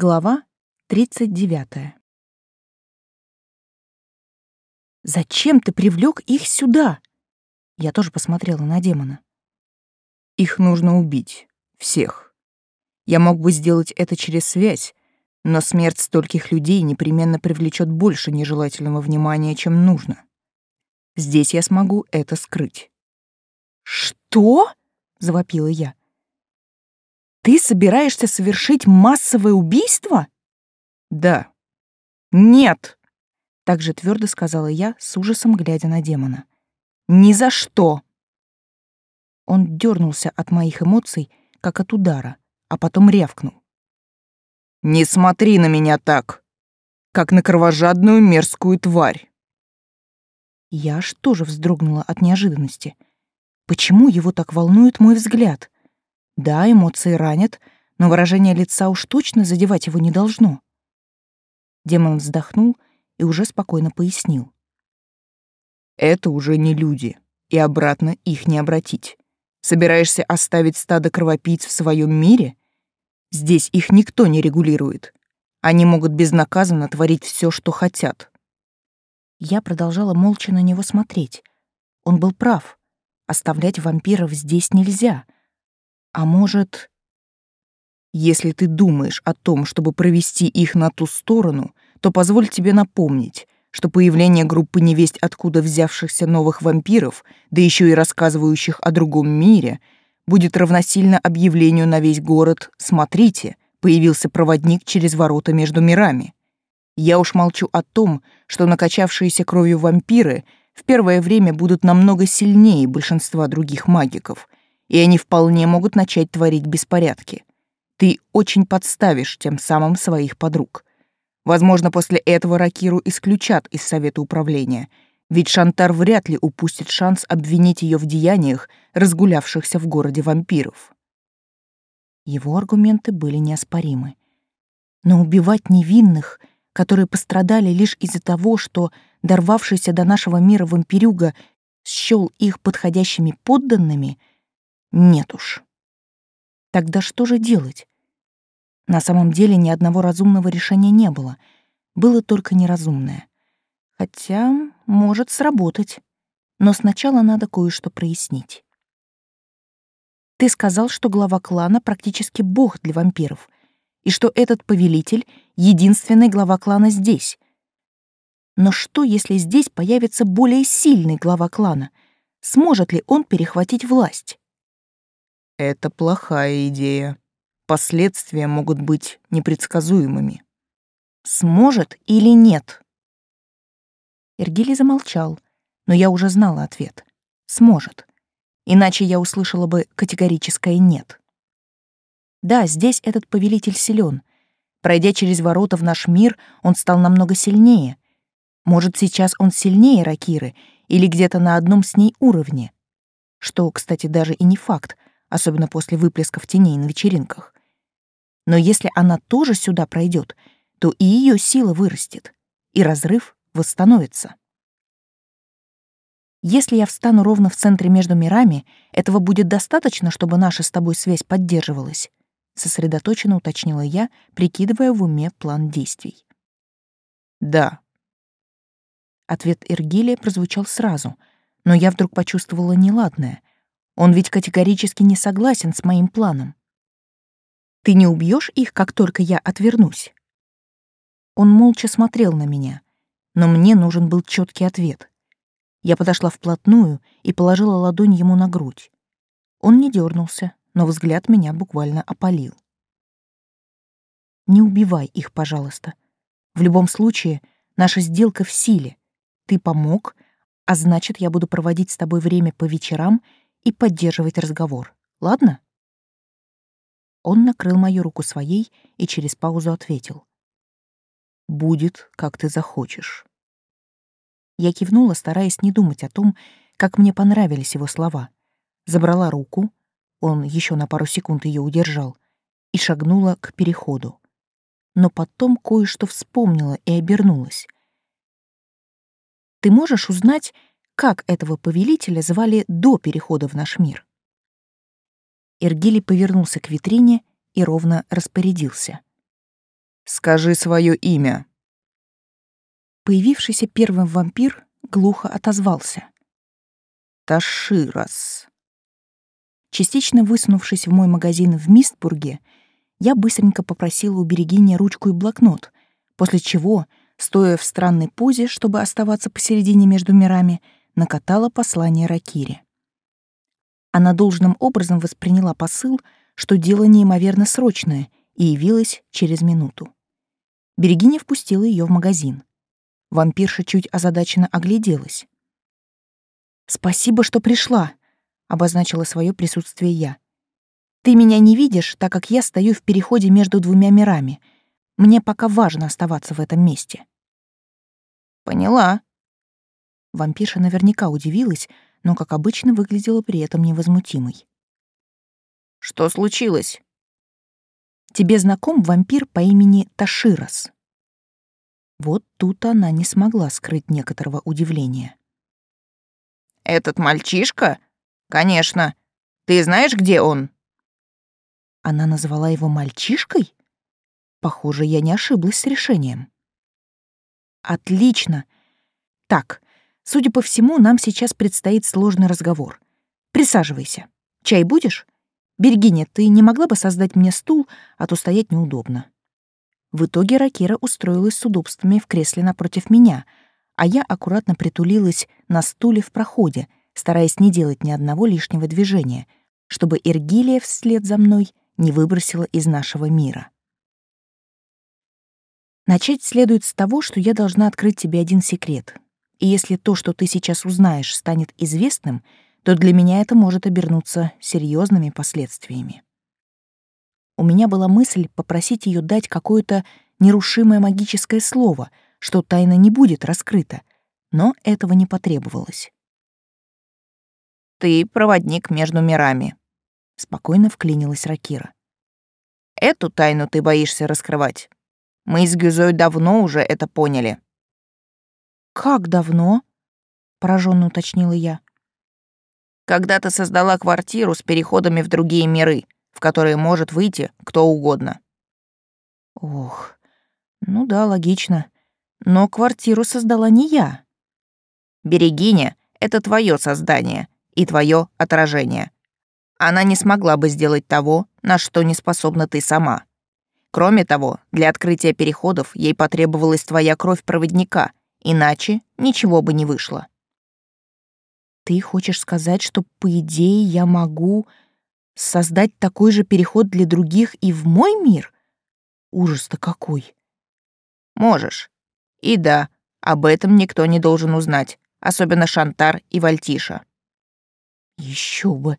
Глава 39. «Зачем ты привлек их сюда?» Я тоже посмотрела на демона. «Их нужно убить. Всех. Я мог бы сделать это через связь, но смерть стольких людей непременно привлечет больше нежелательного внимания, чем нужно. Здесь я смогу это скрыть». «Что?» — завопила я. Ты собираешься совершить массовое убийство? Да. Нет, также твердо сказала я, с ужасом глядя на демона. Ни за что. Он дернулся от моих эмоций, как от удара, а потом рявкнул. Не смотри на меня так, как на кровожадную мерзкую тварь. Я аж тоже вздрогнула от неожиданности. Почему его так волнует мой взгляд? Да, эмоции ранят, но выражение лица уж точно задевать его не должно. Демон вздохнул и уже спокойно пояснил. «Это уже не люди, и обратно их не обратить. Собираешься оставить стадо кровопийц в своем мире? Здесь их никто не регулирует. Они могут безнаказанно творить все, что хотят». Я продолжала молча на него смотреть. Он был прав. Оставлять вампиров здесь нельзя — а может... Если ты думаешь о том, чтобы провести их на ту сторону, то позволь тебе напомнить, что появление группы невесть откуда взявшихся новых вампиров, да еще и рассказывающих о другом мире, будет равносильно объявлению на весь город «Смотрите, появился проводник через ворота между мирами». Я уж молчу о том, что накачавшиеся кровью вампиры в первое время будут намного сильнее большинства других магиков — и они вполне могут начать творить беспорядки. Ты очень подставишь тем самым своих подруг. Возможно, после этого Ракиру исключат из совета управления, ведь Шантар вряд ли упустит шанс обвинить ее в деяниях, разгулявшихся в городе вампиров. Его аргументы были неоспоримы. Но убивать невинных, которые пострадали лишь из-за того, что дорвавшийся до нашего мира вампирюга счёл их подходящими подданными — нет уж. Тогда что же делать? На самом деле ни одного разумного решения не было. Было только неразумное. Хотя может сработать. Но сначала надо кое-что прояснить. Ты сказал, что глава клана практически бог для вампиров, и что этот повелитель — единственный глава клана здесь. Но что, если здесь появится более сильный глава клана? Сможет ли он перехватить власть? Это плохая идея. Последствия могут быть непредсказуемыми. Сможет или нет? Эргили замолчал, но я уже знала ответ. Сможет. Иначе я услышала бы категорическое «нет». Да, здесь этот повелитель силен. Пройдя через ворота в наш мир, он стал намного сильнее. Может, сейчас он сильнее Ракиры или где-то на одном с ней уровне. Что, кстати, даже и не факт, особенно после выплесков теней на вечеринках. Но если она тоже сюда пройдет, то и ее сила вырастет, и разрыв восстановится. Если я встану ровно в центре между мирами, этого будет достаточно, чтобы наша с тобой связь поддерживалась, сосредоточенно уточнила я, прикидывая в уме план действий. Да. Ответ Иргилия прозвучал сразу, но я вдруг почувствовала неладное. Он ведь категорически не согласен с моим планом. Ты не убьешь их, как только я отвернусь? Он молча смотрел на меня, но мне нужен был четкий ответ. Я подошла вплотную и положила ладонь ему на грудь. Он не дернулся, но взгляд меня буквально опалил. Не убивай их, пожалуйста. В любом случае, наша сделка в силе. Ты помог, а значит, я буду проводить с тобой время по вечерам и поддерживать разговор. Ладно? Он накрыл мою руку своей и через паузу ответил. «Будет, как ты захочешь». Я кивнула, стараясь не думать о том, как мне понравились его слова. Забрала руку, он еще на пару секунд ее удержал, и шагнула к переходу. Но потом кое-что вспомнила и обернулась. «Ты можешь узнать, как этого повелителя звали до перехода в наш мир. Иргили повернулся к витрине и ровно распорядился. Скажи свое имя. Появившийся первым вампир глухо отозвался. Таширас. Частично высунувшись в мой магазин в Мистбурге, я быстренько попросила у Берегини ручку и блокнот, после чего, стоя в странной позе, чтобы оставаться посередине между мирами, накатала послание Ракире. Она должным образом восприняла посыл, что дело неимоверно срочное, и явилась через минуту. Берегиня впустила ее в магазин. Вампирша чуть озадаченно огляделась. «Спасибо, что пришла», — обозначила свое присутствие я. «Ты меня не видишь, так как я стою в переходе между двумя мирами. Мне пока важно оставаться в этом месте». «Поняла». Вампирша наверняка удивилась, но, как обычно, выглядела при этом невозмутимой. «Что случилось?» Тебе знаком вампир по имени Таширос?» Вот тут она не смогла скрыть некоторого удивления. «Этот мальчишка? Конечно. Ты знаешь, где он?» Она назвала его мальчишкой? Похоже, я не ошиблась с решением. «Отлично. Так, судя по всему, нам сейчас предстоит сложный разговор. Присаживайся. Чай будешь?» Бергиня, ты не могла бы создать мне стул, а то стоять неудобно. В итоге Ракира устроилась с удобствами в кресле напротив меня, а я аккуратно притулилась на стуле в проходе, стараясь не делать ни одного лишнего движения, чтобы Иргилия вслед за мной не выбросила из нашего мира. Начать следует с того, что я должна открыть тебе один секрет. И если то, что ты сейчас узнаешь, станет известным — то для меня это может обернуться серьезными последствиями. У меня была мысль попросить ее дать какое-то нерушимое магическое слово, что тайна не будет раскрыта, но этого не потребовалось. «Ты проводник между мирами», — спокойно вклинилась Ракира. «Эту тайну ты боишься раскрывать. Мы с Гюзой давно уже это поняли». «Как давно?» — пораженно уточнила я когда ты создала квартиру с переходами в другие миры, в которые может выйти кто угодно. Ох, ну да, логично. Но квартиру создала не я. Берегиня — это твое создание и твое отражение. Она не смогла бы сделать того, на что не способна ты сама. Кроме того, для открытия переходов ей потребовалась твоя кровь проводника, иначе ничего бы не вышло. Ты хочешь сказать, что, по идее, я могу создать такой же переход для других и в мой мир? Ужас-то какой. Можешь. И да, об этом никто не должен узнать, особенно Шантар и Вальтиша. Еще бы.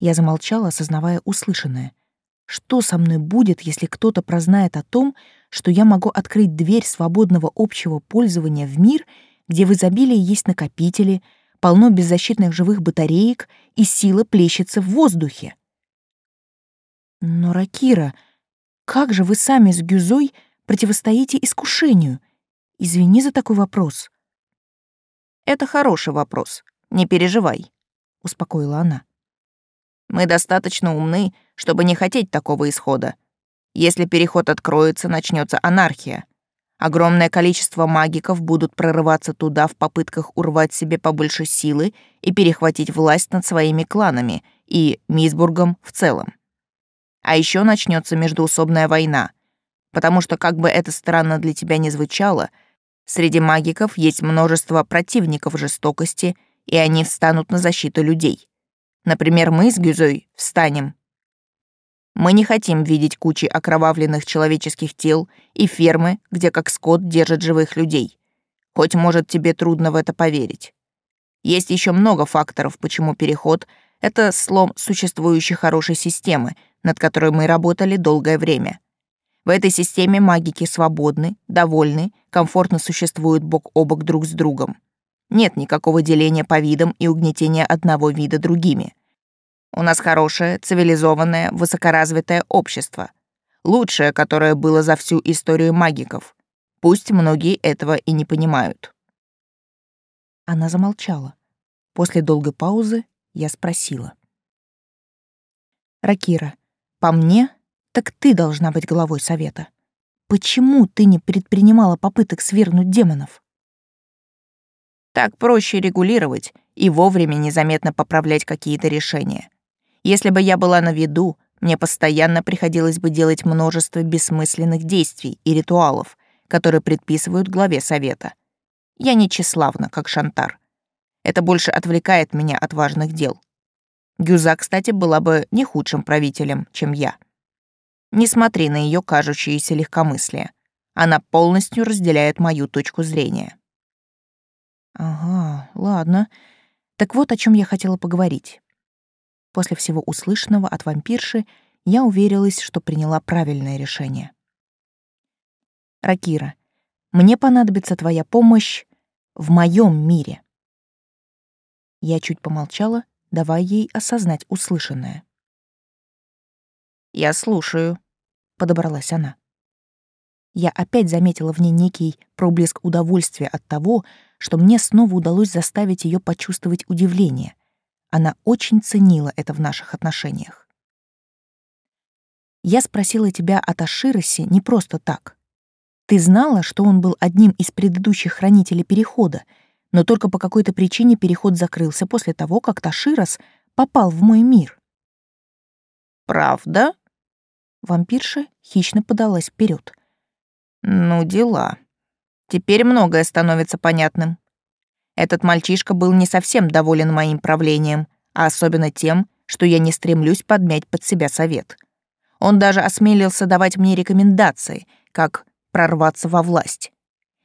Я замолчала, осознавая услышанное. Что со мной будет, если кто-то прознает о том, что я могу открыть дверь свободного общего пользования в мир, где в изобилии есть накопители, полно беззащитных живых батареек, и сила плещется в воздухе. Но, Ракира, как же вы сами с Гюзой противостоите искушению? Извини за такой вопрос. Это хороший вопрос, не переживай, успокоила она. Мы достаточно умны, чтобы не хотеть такого исхода. Если переход откроется, начнется анархия. Огромное количество магиков будут прорываться туда в попытках урвать себе побольше силы и перехватить власть над своими кланами и Мисбургом в целом. А еще начнется междуусобная война, потому что, как бы это странно для тебя ни звучало, среди магиков есть множество противников жестокости, и они встанут на защиту людей. Например, мы с Гюзой встанем мы не хотим видеть кучи окровавленных человеческих тел и фермы, где как скот держат живых людей. Хоть, может, тебе трудно в это поверить. Есть еще много факторов, почему переход — это слом существующей хорошей системы, над которой мы работали долгое время. В этой системе магики свободны, довольны, комфортно существуют бок о бок друг с другом. Нет никакого деления по видам и угнетения одного вида другими — у нас хорошее, цивилизованное, высокоразвитое общество. Лучшее, которое было за всю историю магиков. Пусть многие этого и не понимают. Она замолчала. После долгой паузы я спросила. «Ракира, по мне, так ты должна быть главой совета. почему ты не предпринимала попыток свергнуть демонов? Так проще регулировать и вовремя незаметно поправлять какие-то решения. Если бы я была на виду, мне постоянно приходилось бы делать множество бессмысленных действий и ритуалов, которые предписывают главе совета. Я не тщеславна, как Шантар. Это больше отвлекает меня от важных дел. Гюза, кстати, была бы не худшим правителем, чем я. Не смотри на ее кажущееся легкомыслие. Она полностью разделяет мою точку зрения. Ага, ладно. Так вот, о чем я хотела поговорить. После всего услышанного от вампирши я уверилась, что приняла правильное решение. Ракира, мне понадобится твоя помощь в моем мире. Я чуть помолчала, давая ей осознать услышанное. «Я слушаю», — подобралась она. Я опять заметила в ней некий проблеск удовольствия от того, что мне снова удалось заставить ее почувствовать удивление. Она очень ценила это в наших отношениях. Я спросила тебя о Таширосе не просто так. Ты знала, что он был одним из предыдущих хранителей Перехода, но только по какой-то причине Переход закрылся после того, как Таширос попал в мой мир. «Правда?» Вампирша хищно подалась вперед. «Ну, дела. Теперь многое становится понятным. Этот мальчишка был не совсем доволен моим правлением, а особенно тем, что я не стремлюсь подмять под себя совет. Он даже осмелился давать мне рекомендации, как прорваться во власть.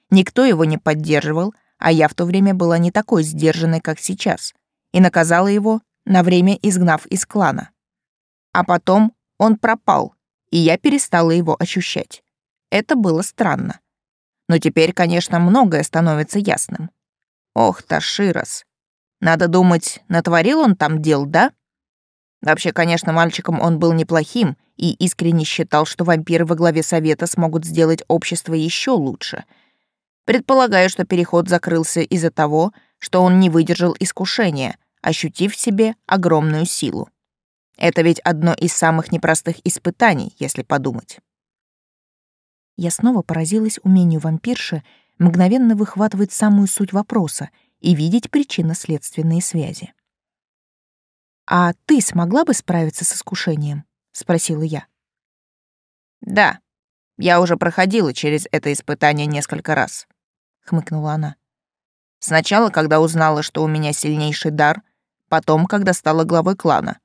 Никто его не поддерживал, а я в то время была не такой сдержанной, как сейчас, и наказала его, на время изгнав из клана. А потом он пропал, и я перестала его ощущать. Это было странно. Но теперь, конечно, многое становится ясным. Ох, Таширос. Надо думать, натворил он там дел, да? Вообще, конечно, мальчиком он был неплохим и искренне считал, что вампиры во главе совета смогут сделать общество еще лучше. Предполагаю, что переход закрылся из-за того, что он не выдержал искушения, ощутив в себе огромную силу. Это ведь одно из самых непростых испытаний, если подумать. Я снова поразилась умению вампирши мгновенно выхватывать самую суть вопроса и видеть причинно-следственные связи. «А ты смогла бы справиться с искушением?» — спросила я. «Да, я уже проходила через это испытание несколько раз», — хмыкнула она. «Сначала, когда узнала, что у меня сильнейший дар, потом, когда стала главой клана,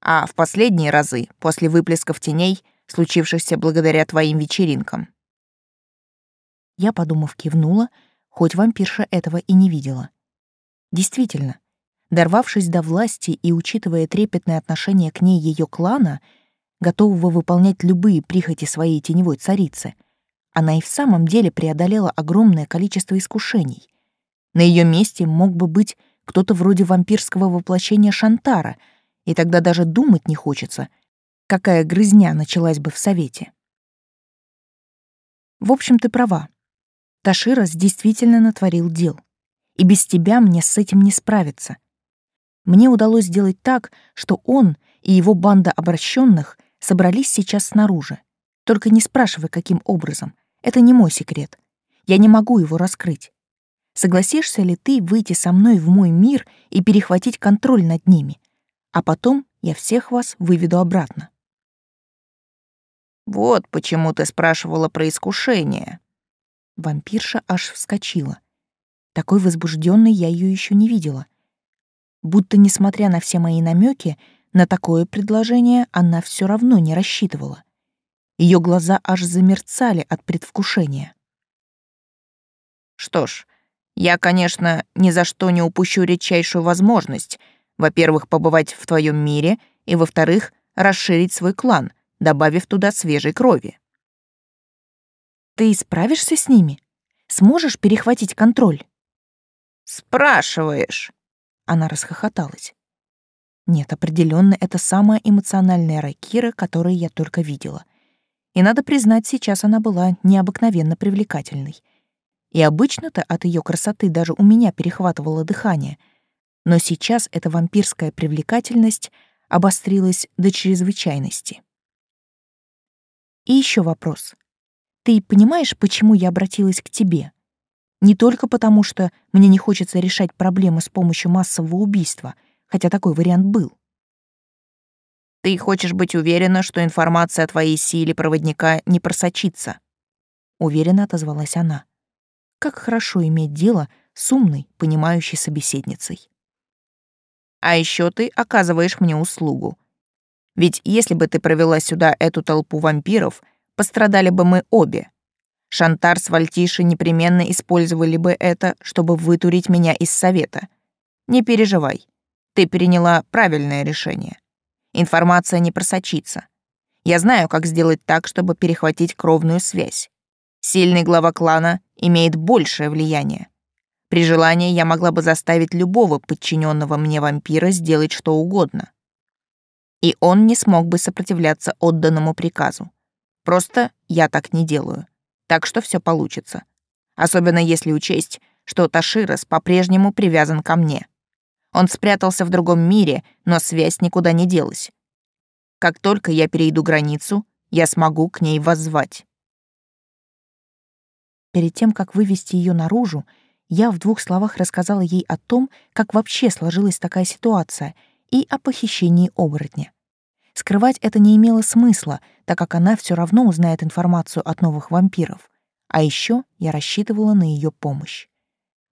а в последние разы, после выплесков теней, случившихся благодаря твоим вечеринкам. Я, подумав, кивнула, хоть вампирша этого и не видела. Действительно, дорвавшись до власти и учитывая трепетное отношение к ней ее клана, готового выполнять любые прихоти своей теневой царицы, она и в самом деле преодолела огромное количество искушений. На ее месте мог бы быть кто-то вроде вампирского воплощения Шантара, и тогда даже думать не хочется, какая грызня началась бы в совете. В общем, ты права. Таширос действительно натворил дел. И без тебя мне с этим не справиться. Мне удалось сделать так, что он и его банда обращенных собрались сейчас снаружи. Только не спрашивай, каким образом. Это не мой секрет. Я не могу его раскрыть. Согласишься ли ты выйти со мной в мой мир и перехватить контроль над ними? А потом я всех вас выведу обратно. Вот почему ты спрашивала про искушение, Вампирша аж вскочила. Такой возбужденной я ее еще не видела. Будто, несмотря на все мои намеки, на такое предложение она все равно не рассчитывала. Ее глаза аж замерцали от предвкушения. Что ж, я, конечно, ни за что не упущу редчайшую возможность, во-первых, побывать в твоем мире, и, во-вторых, расширить свой клан, добавив туда свежей крови. Ты справишься с ними? Сможешь перехватить контроль? Спрашиваешь. Она расхохоталась. Нет, определенно это самая эмоциональная Ракира, которую я только видела. И надо признать, сейчас она была необыкновенно привлекательной. И обычно-то от ее красоты даже у меня перехватывало дыхание. Но сейчас эта вампирская привлекательность обострилась до чрезвычайности. И еще вопрос. Ты понимаешь, почему я обратилась к тебе? Не только потому, что мне не хочется решать проблемы с помощью массового убийства, хотя такой вариант был. Ты хочешь быть уверена, что информация о твоей силе проводника не просочится? Уверенно отозвалась она. Как хорошо иметь дело с умной, понимающей собеседницей. А еще ты оказываешь мне услугу. Ведь если бы ты провела сюда эту толпу вампиров, пострадали бы мы обе. Шантар с Вальтишей непременно использовали бы это, чтобы вытурить меня из совета. Не переживай, ты приняла правильное решение. Информация не просочится. Я знаю, как сделать так, чтобы перехватить кровную связь. Сильный глава клана имеет большее влияние. При желании я могла бы заставить любого подчиненного мне вампира сделать что угодно. И он не смог бы сопротивляться отданному приказу. Просто я так не делаю. Так что все получится. Особенно если учесть, что Таширос по-прежнему привязан ко мне. Он спрятался в другом мире, но связь никуда не делась. Как только я перейду границу, я смогу к ней воззвать. Перед тем, как вывести ее наружу, я в двух словах рассказала ей о том, как вообще сложилась такая ситуация, и о похищении оборотня. Скрывать это не имело смысла, так как она все равно узнает информацию от новых вампиров. А еще я рассчитывала на ее помощь.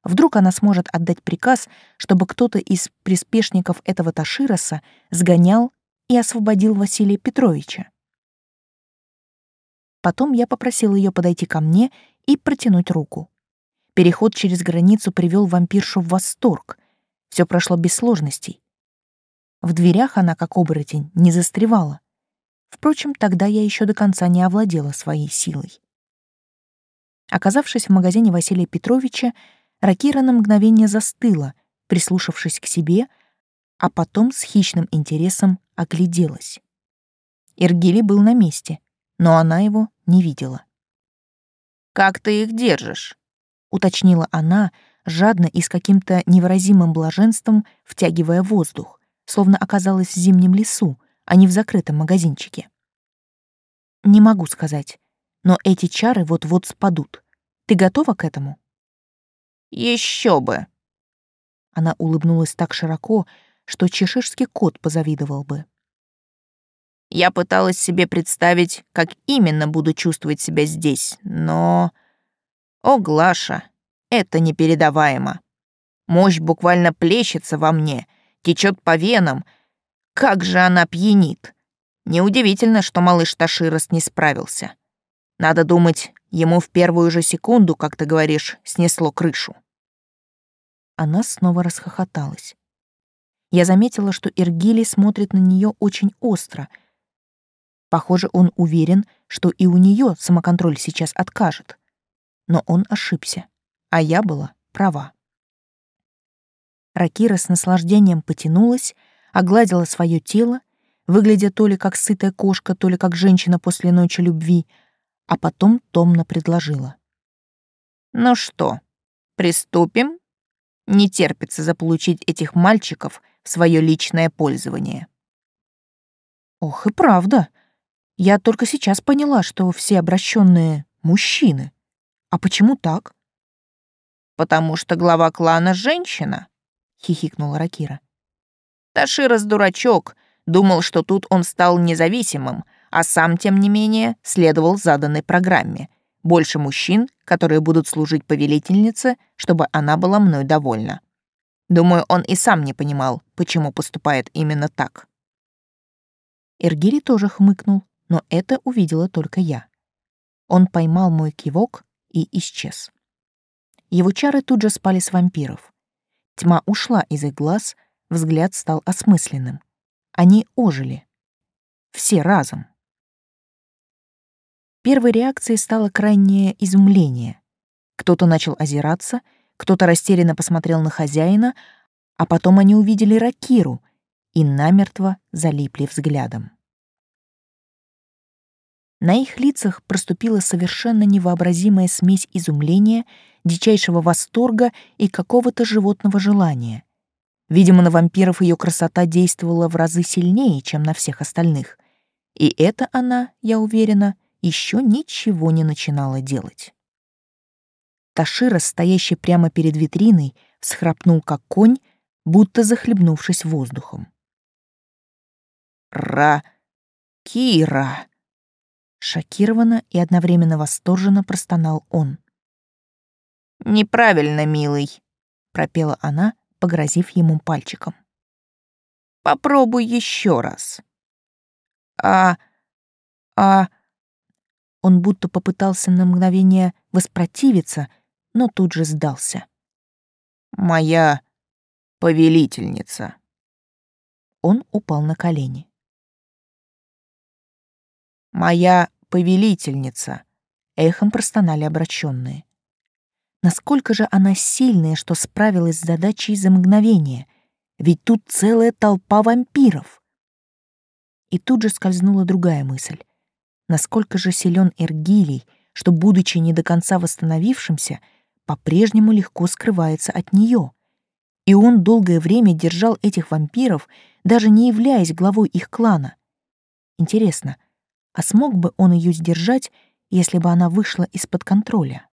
Вдруг она сможет отдать приказ, чтобы кто-то из приспешников этого Ташироса сгонял и освободил Василия Петровича. Потом я попросила ее подойти ко мне и протянуть руку. Переход через границу привел вампиршу в восторг. Все прошло без сложностей. В дверях она, как оборотень, не застревала. Впрочем, тогда я еще до конца не овладела своей силой. Оказавшись в магазине Василия Петровича, Ракира на мгновение застыла, прислушавшись к себе, а потом с хищным интересом огляделась. Иргили был на месте, но она его не видела. «Как ты их держишь?» — уточнила она, жадно и с каким-то невыразимым блаженством втягивая воздух, словно оказалась в зимнем лесу, а не в закрытом магазинчике. «Не могу сказать, но эти чары вот-вот спадут. Ты готова к этому?» Еще бы. Она улыбнулась так широко, что чеширский кот позавидовал бы. Я пыталась себе представить, как именно буду чувствовать себя здесь, но... О, Глаша, это непередаваемо. Мощь буквально плещется во мне, течет по венам. Как же она пьянит. Неудивительно, что малыш Таширос не справился. Надо думать, ему в первую же секунду, как ты говоришь, снесло крышу. Она снова расхохоталась. Я заметила, что Иргили смотрит на нее очень остро. Похоже, он уверен, что и у нее самоконтроль сейчас откажет. Но он ошибся, а я была права. Ракира с наслаждением потянулась, огладила свое тело, выглядя то ли как сытая кошка, то ли как женщина после ночи любви, а потом томно предложила. «Ну что, приступим?» Не терпится заполучить этих мальчиков в свое личное пользование. Ох и правда. Я только сейчас поняла, что все обращенные мужчины. А почему так? Потому что глава клана женщина, хихикнула Ракира. Таширос дурачок, думал, что тут он стал независимым, а сам, тем не менее, следовал заданной программе. Больше мужчин, которые будут служить повелительнице, чтобы она была мной довольна. Думаю, он и сам не понимал, почему поступает именно так. Эргири тоже хмыкнул, но это увидела только я. Он поймал мой кивок и исчез. Его чары тут же спали с вампиров. Тьма ушла из их глаз, взгляд стал осмысленным. Они ожили. Все разом. Первой реакцией стало крайнее изумление. Кто-то начал озираться, кто-то растерянно посмотрел на хозяина, а потом они увидели Ракиру и намертво залипли взглядом. На их лицах проступила совершенно невообразимая смесь изумления, дичайшего восторга и какого-то животного желания. Видимо, на вампиров ее красота действовала в разы сильнее, чем на всех остальных. И это она, я уверена, еще ничего не начинала делать. Ташира, стоящий прямо перед витриной, всхрапнул как конь, будто захлебнувшись воздухом. «Ра... Кира!» Шокированно и одновременно восторженно простонал он. «Неправильно, милый», — пропела она, погрозив ему пальчиком. «Попробуй еще раз». «А... а...» Он будто попытался на мгновение воспротивиться, но тут же сдался. «Моя повелительница». Он упал на колени. «Моя повелительница», — эхом простонали обращенные. Насколько же она сильная, что справилась с задачей за мгновение, ведь тут целая толпа вампиров. И тут же скользнула другая мысль. Насколько же силен Эргилий, что, будучи не до конца восстановившимся, по-прежнему легко скрывается от нее. И он долгое время держал этих вампиров, даже не являясь главой их клана. Интересно, а смог бы он ее сдержать, если бы она вышла из-под контроля?